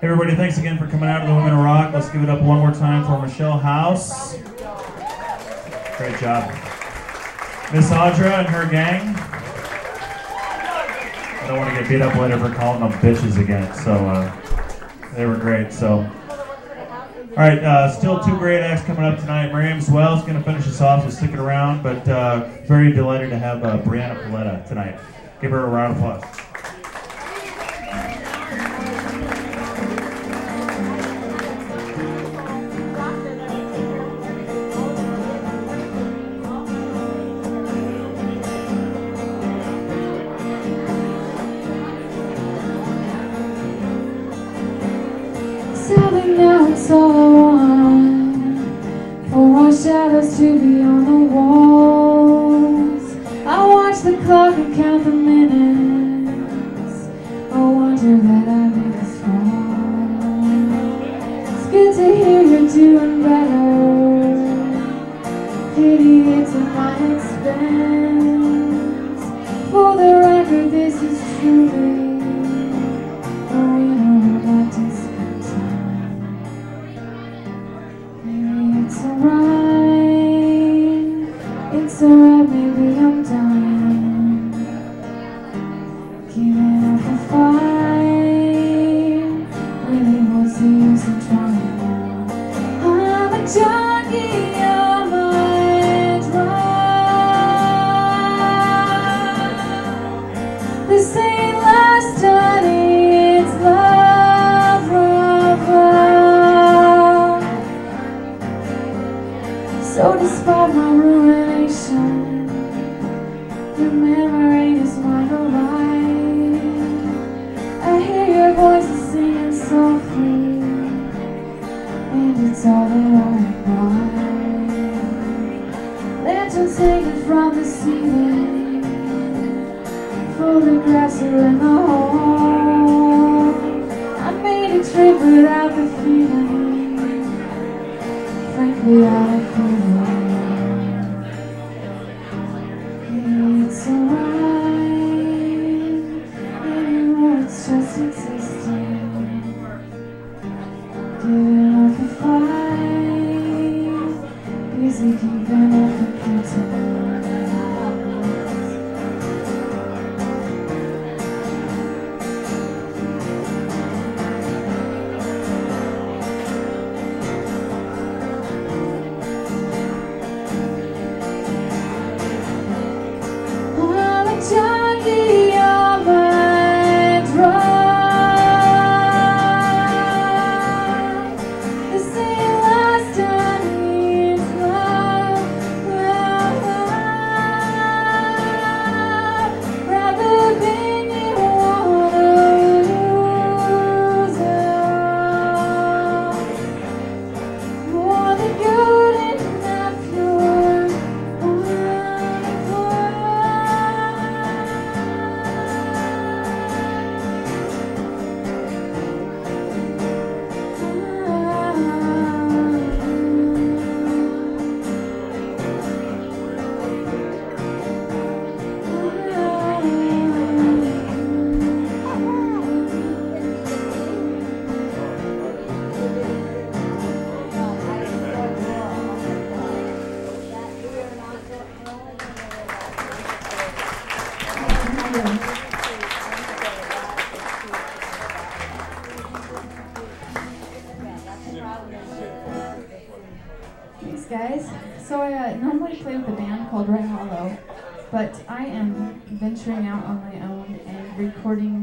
Hey everybody, thanks again for coming out to the Women of Rock. Let's give it up one more time for Michelle House. Great job. Miss Audra and her gang. I don't want to get beat up later for calling them bitches again, so uh, they were great. So, all right, uh, still two great acts coming up tonight. Miriam Swell is going to finish us off, so stick it around. But uh, very delighted to have uh, Breanna Paletta tonight. Give her a round of applause. It's alright, it's alright, maybe I'm done. but I am venturing out on my own and recording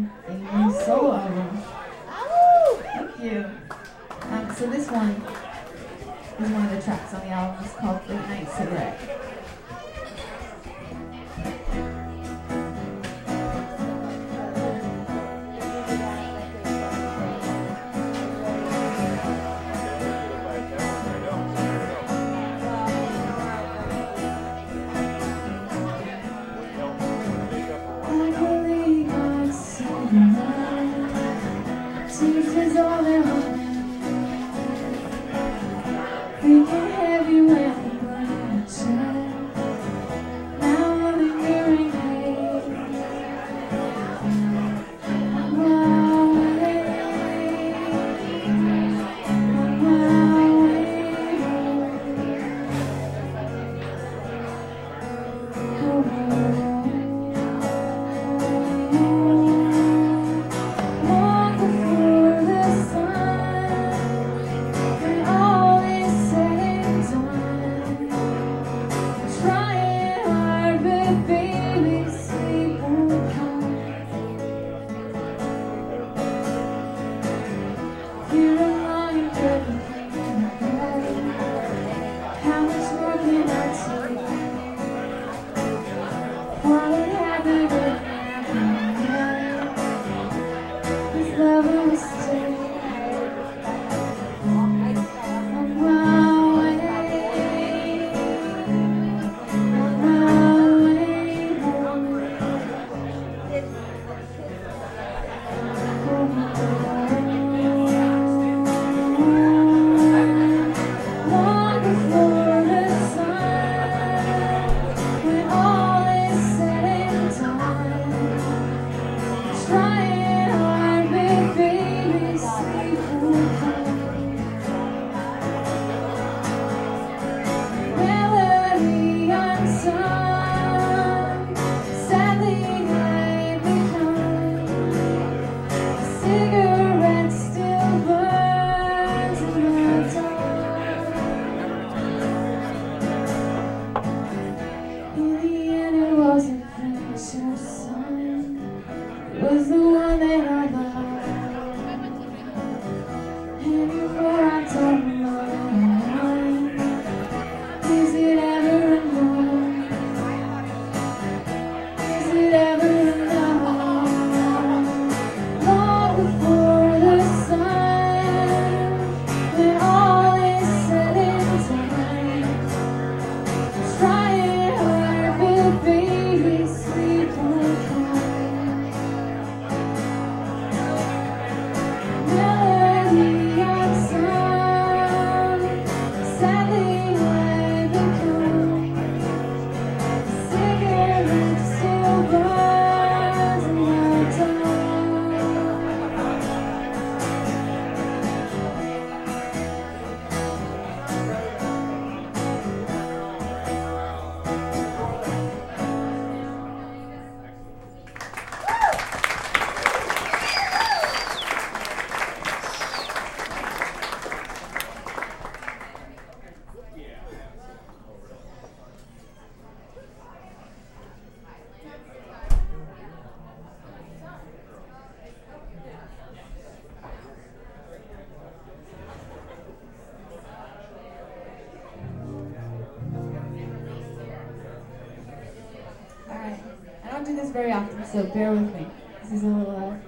very often, so bear with me. This is a little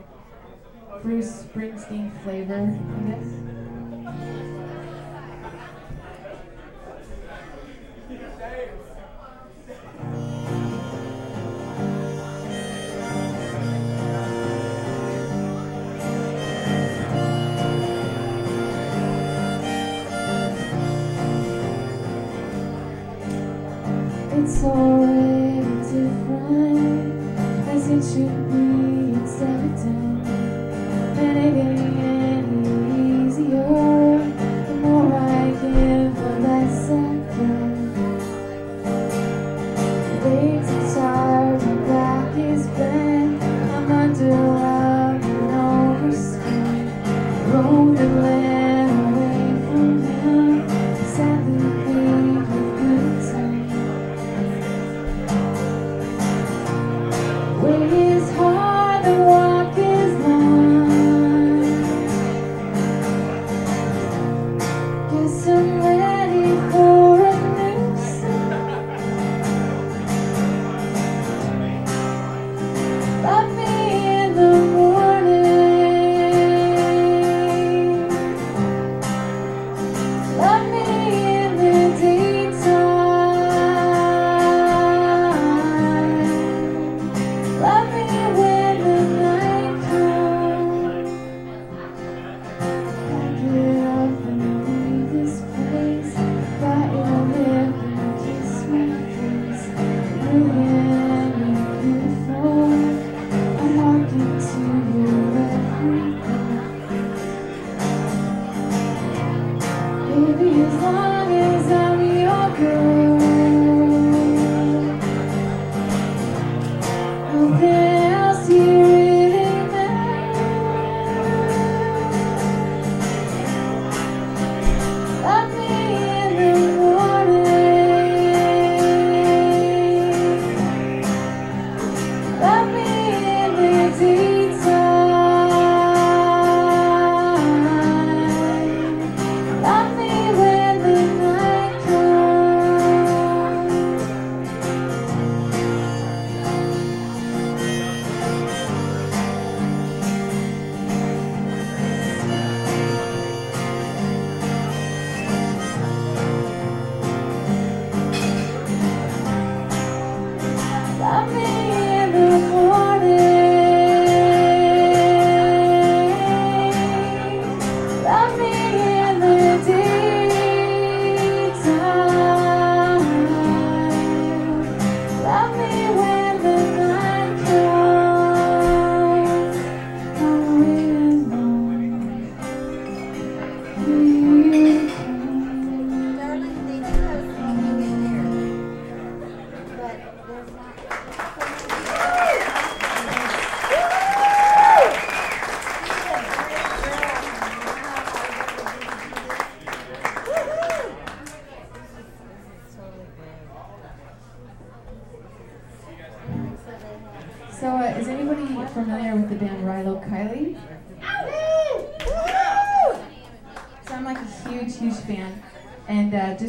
uh, Bruce Springsteen flavor, I guess.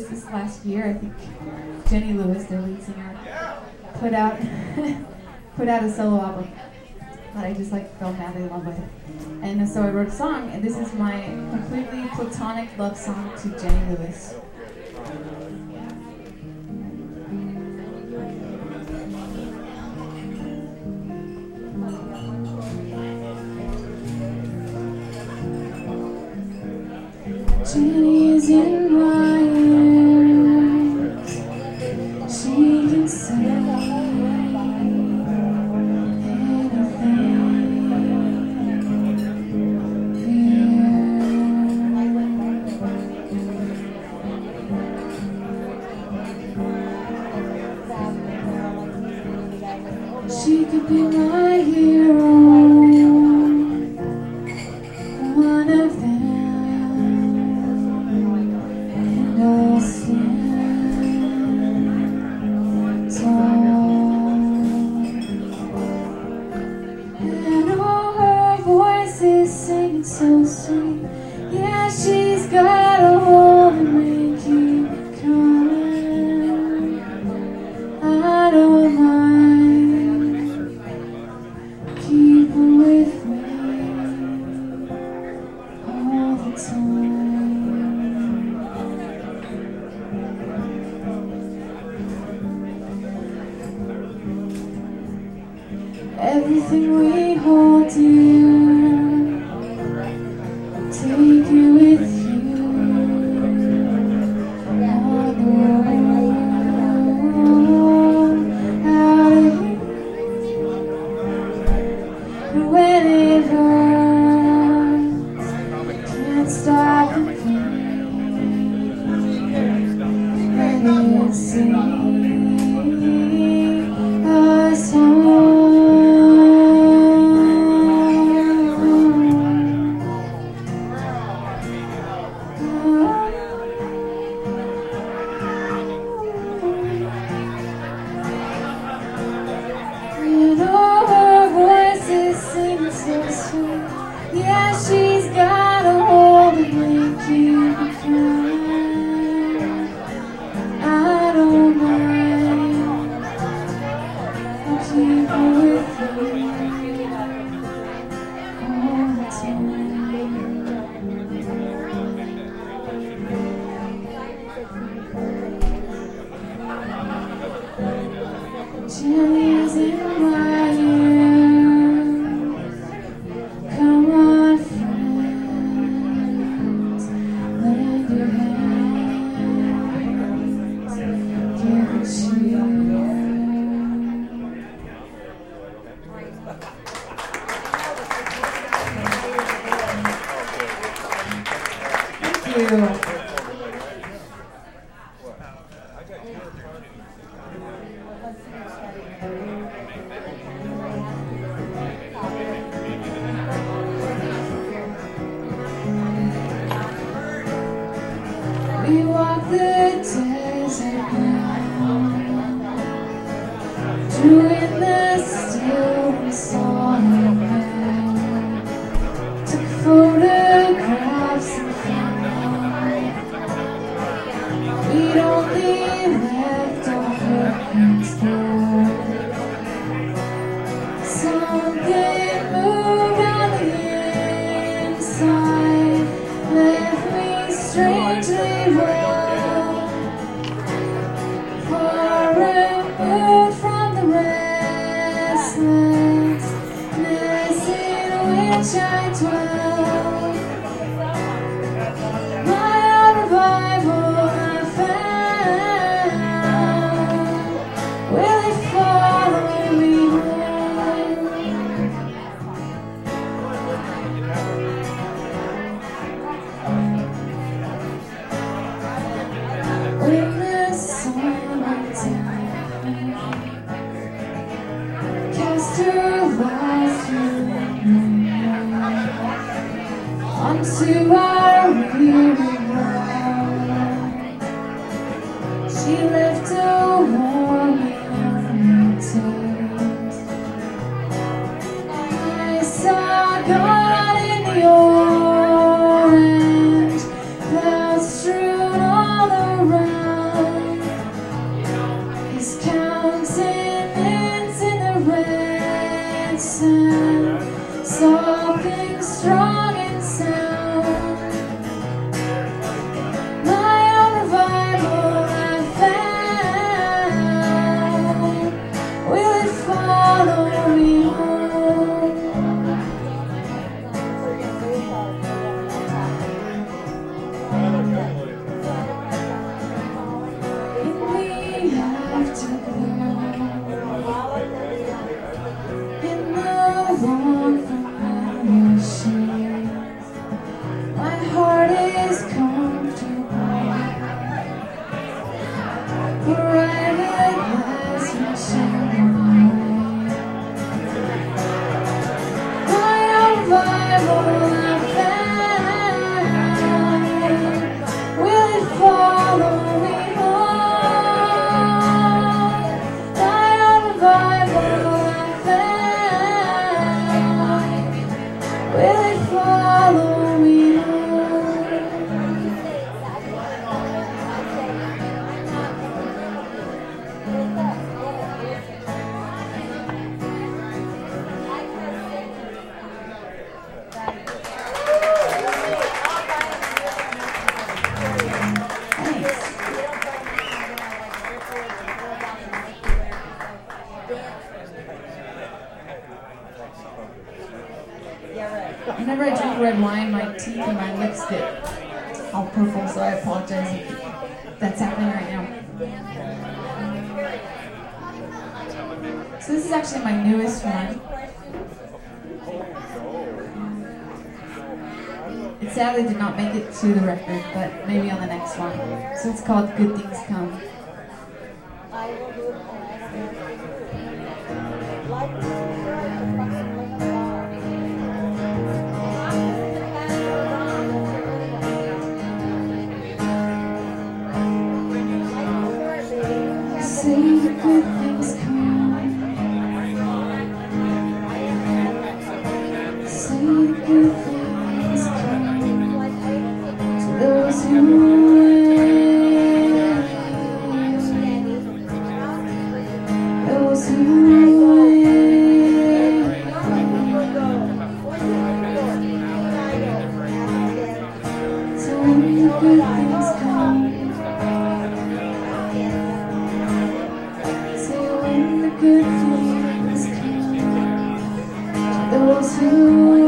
this last year, I think Jenny Lewis, their lead singer, put out put out a solo album that I just like fell madly in love with. And so I wrote a song, and this is my completely platonic love song to Jenny Lewis. Strangely Whenever I drink red wine, my teeth and my lips get all purple, so I apologize if that's happening right now. So this is actually my newest one. It sadly did not make it to the record, but maybe on the next one. So it's called Good Things Come. those who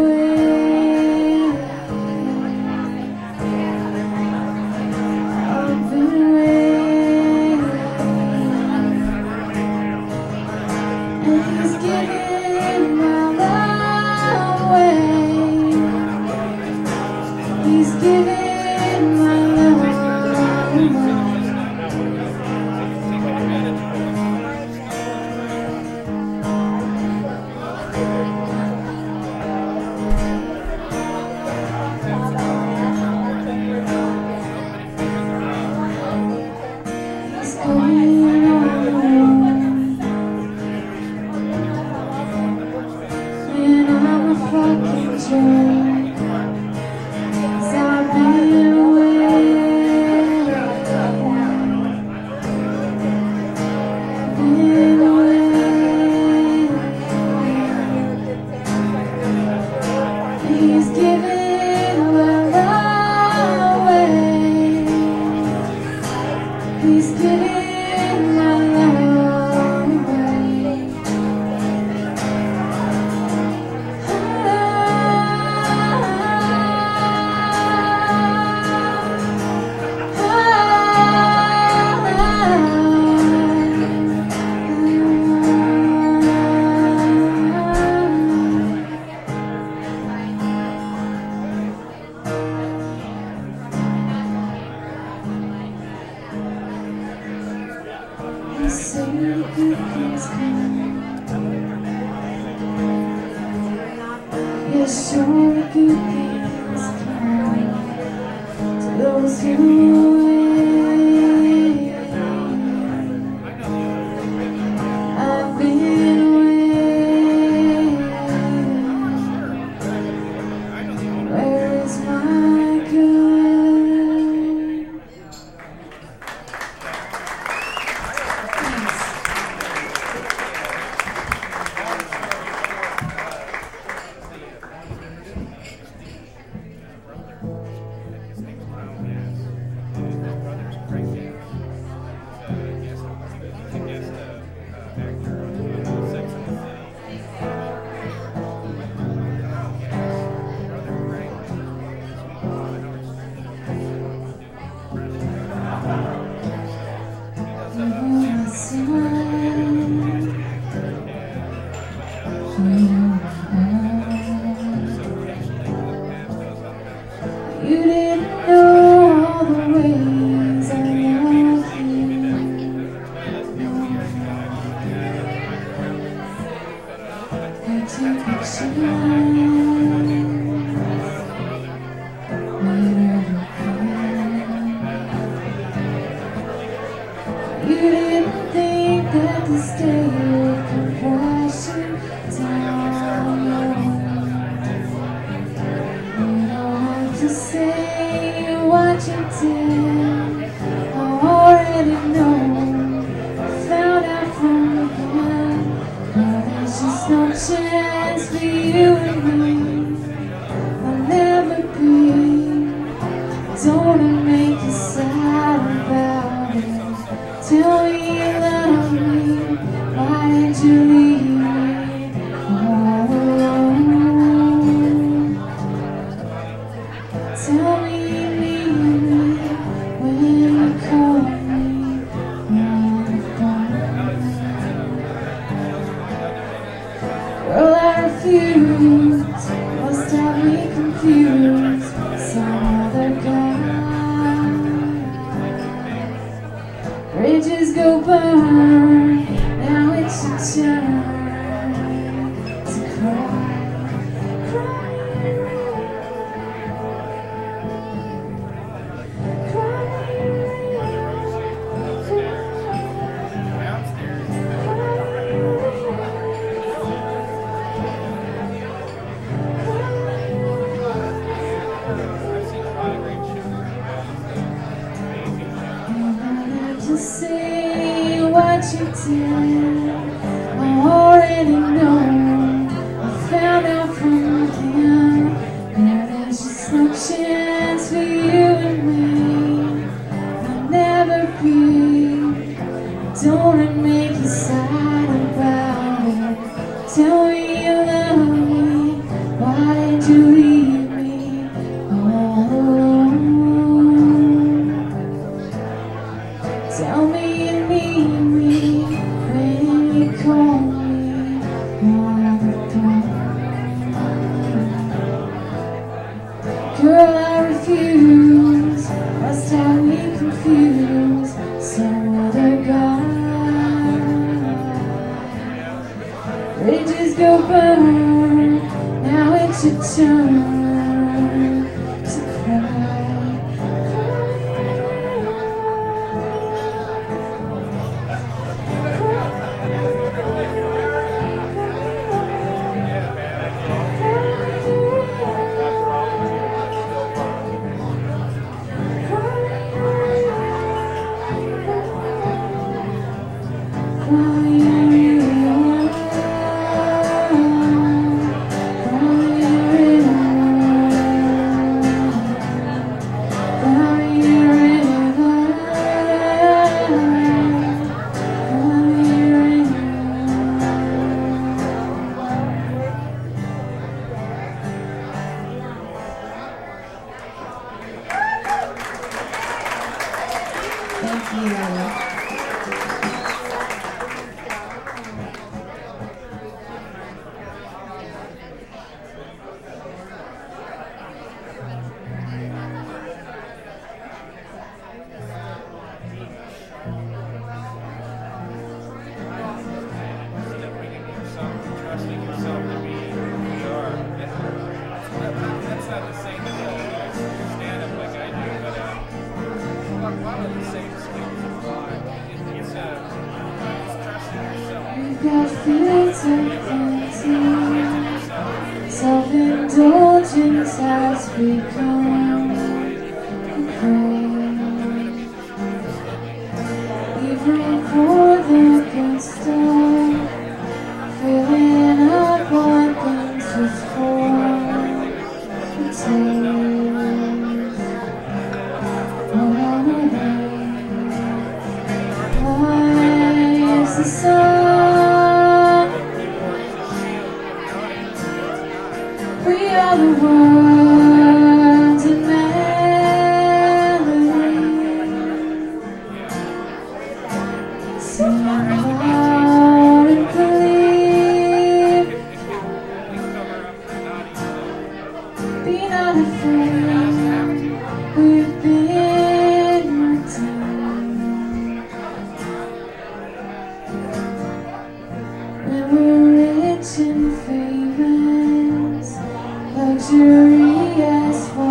Girl, I refuse, must have me confused. Someone Girl, I refuse, must have me confused, some other guy. Bridges go burn, now it's your turn. rich and famous, luxurious.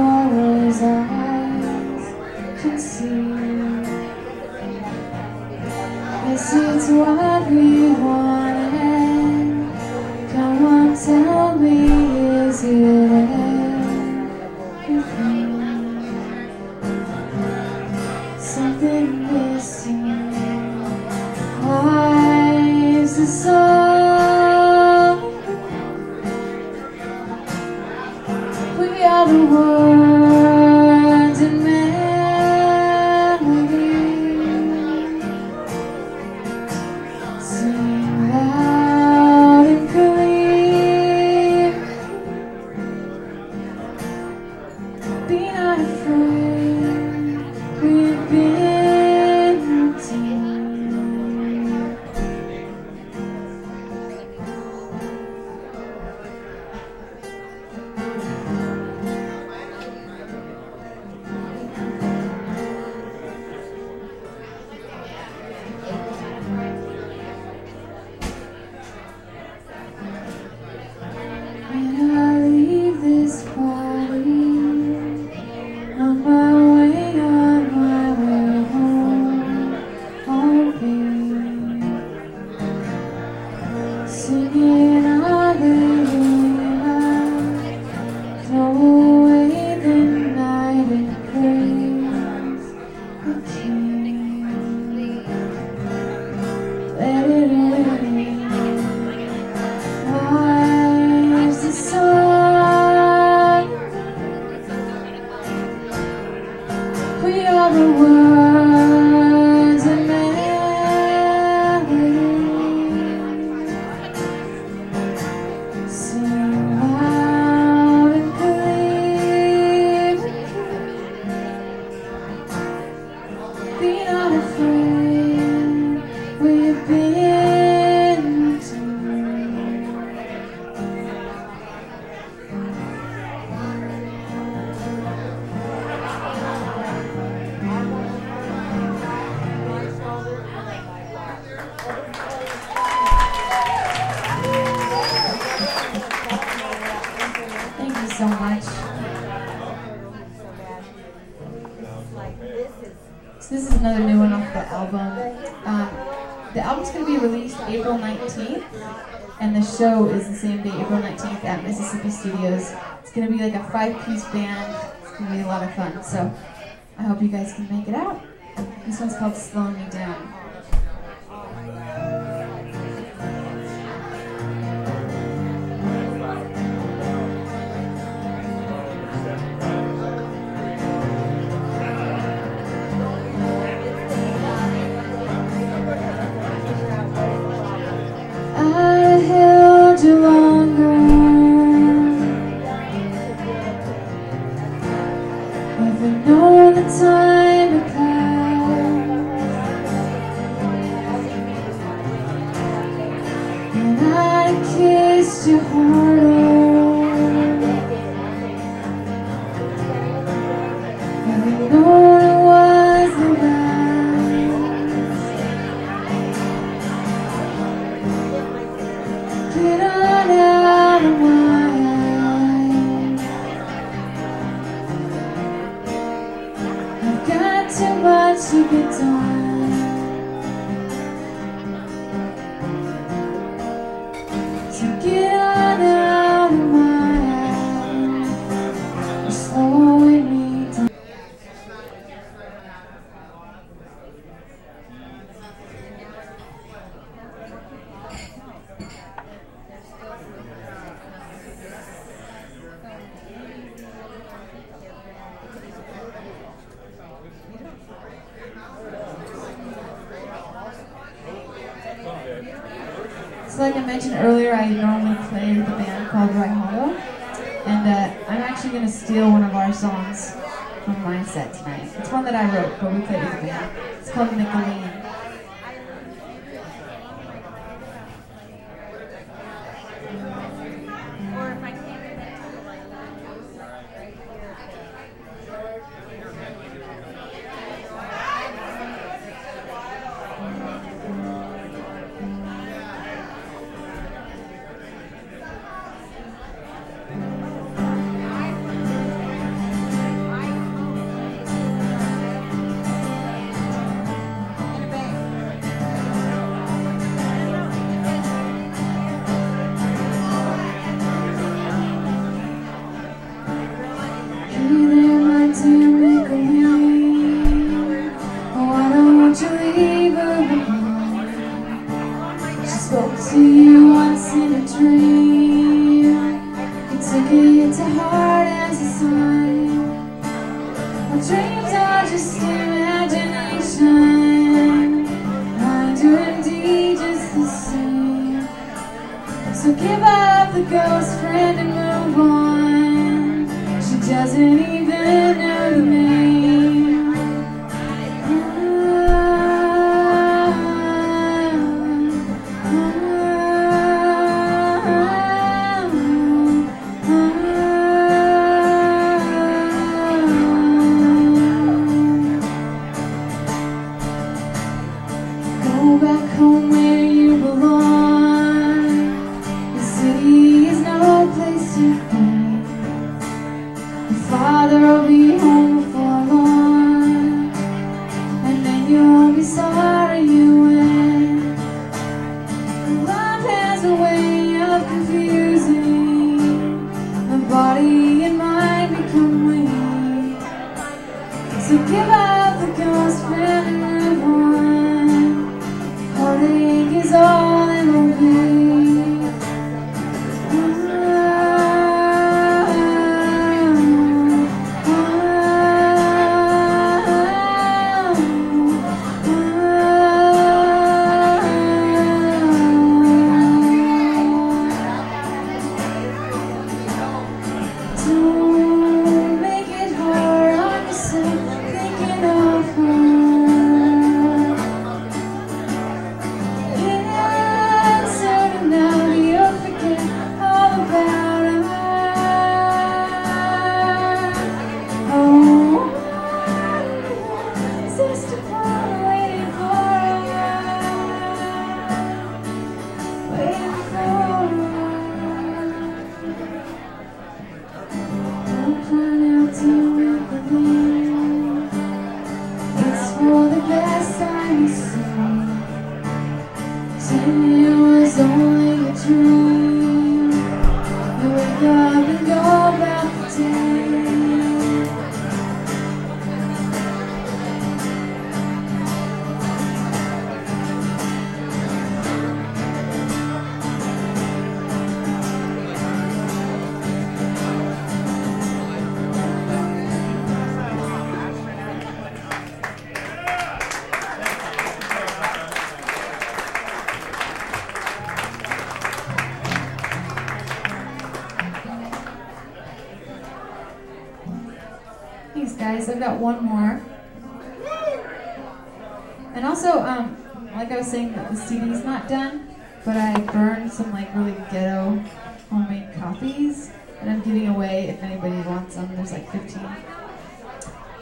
so much. So this is another new one off the album. Um, the album's going to be released April 19th, and the show is the same day, April 19th, at Mississippi Studios. It's going to be like a five-piece band. It's going to be a lot of fun. So I hope you guys can make it out. This one's called Slowing Me Down. has a good time. So give us. coming over town. done, but I burned some like really ghetto homemade copies and I'm giving away if anybody wants them. There's like 15.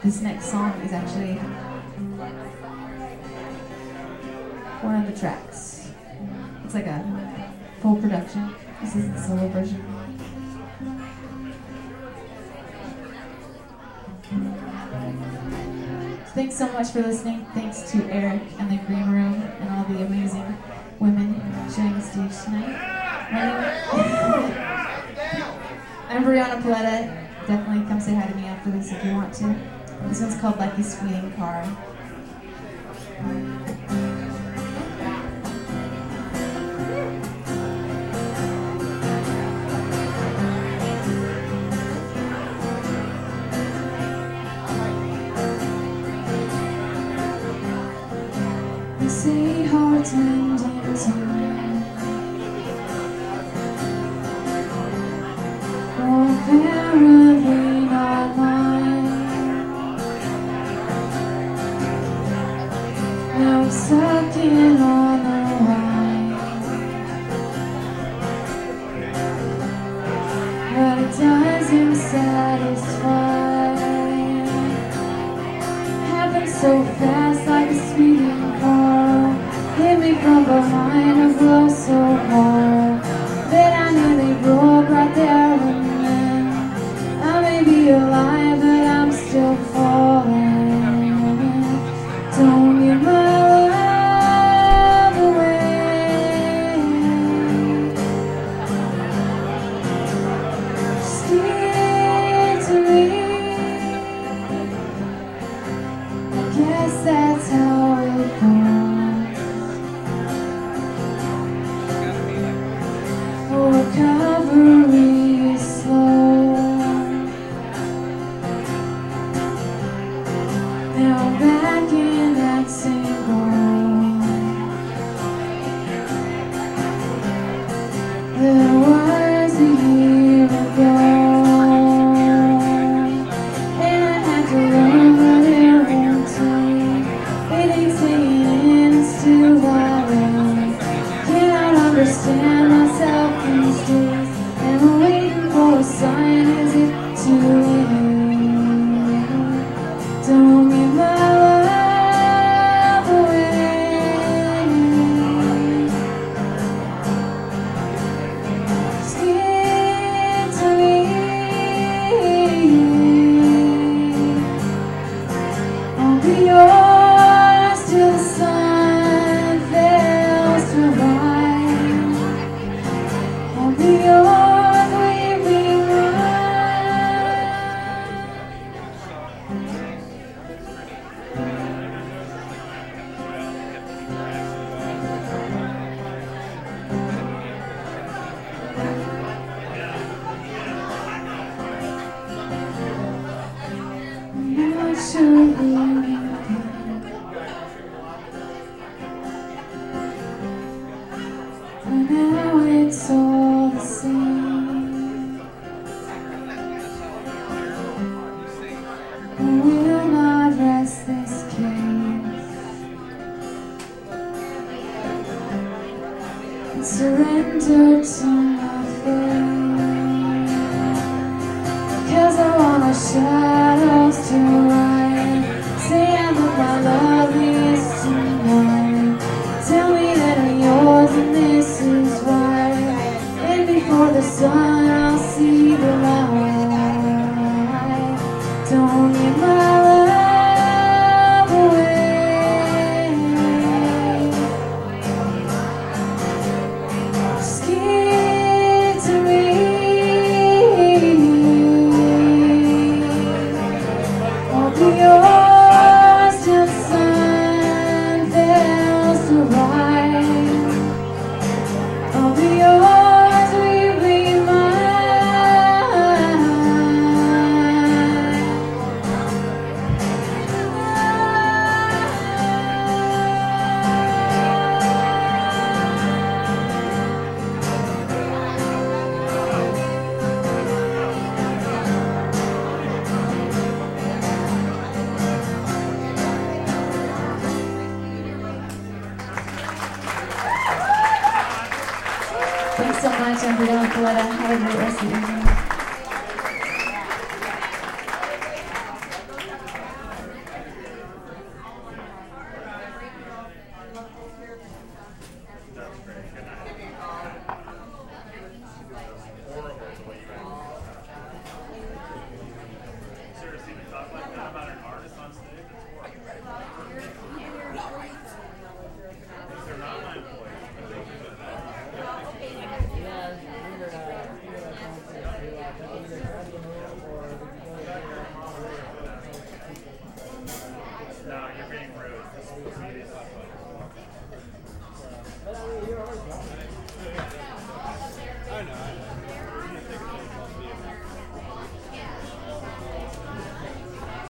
This next song is actually one of the tracks. It's like a full production. This is the solo version. Thanks so much for listening. Thanks to Eric and the Green Room and all the amazing Tonight. I'm Breanna Paletta. Definitely come say hi to me after this if you want to. This one's called Lucky Swinging Car.